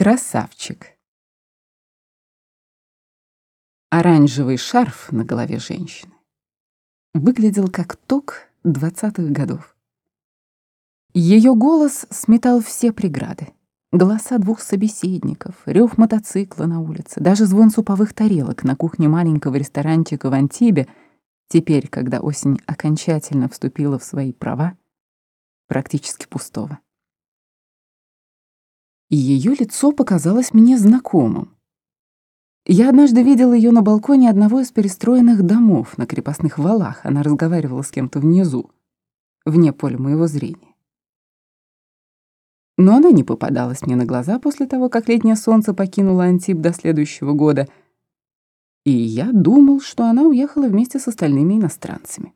Красавчик. Оранжевый шарф на голове женщины выглядел как ток двадцатых годов. Ее голос сметал все преграды. Голоса двух собеседников, рев мотоцикла на улице, даже звон суповых тарелок на кухне маленького ресторанчика в Антибе, теперь, когда осень окончательно вступила в свои права, практически пустого. И ее лицо показалось мне знакомым. Я однажды видела ее на балконе одного из перестроенных домов на крепостных валах. Она разговаривала с кем-то внизу, вне поля моего зрения. Но она не попадалась мне на глаза после того, как летнее солнце покинуло Антип до следующего года, и я думал, что она уехала вместе с остальными иностранцами.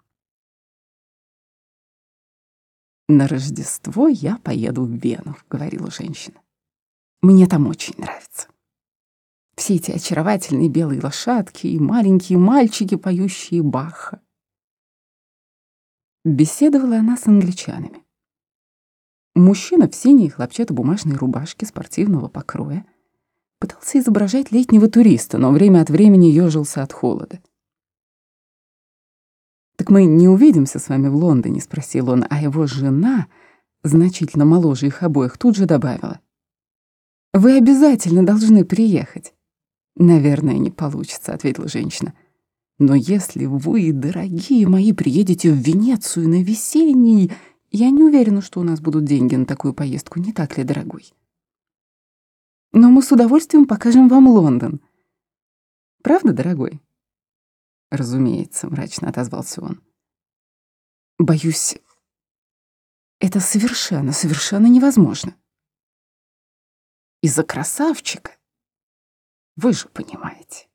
«На Рождество я поеду в Вену», — говорила женщина. «Мне там очень нравится. Все эти очаровательные белые лошадки и маленькие мальчики, поющие Баха». Беседовала она с англичанами. Мужчина в синей хлопчатобумажной рубашке спортивного покроя пытался изображать летнего туриста, но время от времени ёжился от холода. «Так мы не увидимся с вами в Лондоне?» — спросил он, а его жена, значительно моложе их обоих, тут же добавила. «Вы обязательно должны приехать». «Наверное, не получится», — ответила женщина. «Но если вы, дорогие мои, приедете в Венецию на весенний...» Я не уверена, что у нас будут деньги на такую поездку, не так ли, дорогой? Но мы с удовольствием покажем вам Лондон. Правда, дорогой? Разумеется, мрачно отозвался он. Боюсь, это совершенно, совершенно невозможно. Из-за красавчика. Вы же понимаете.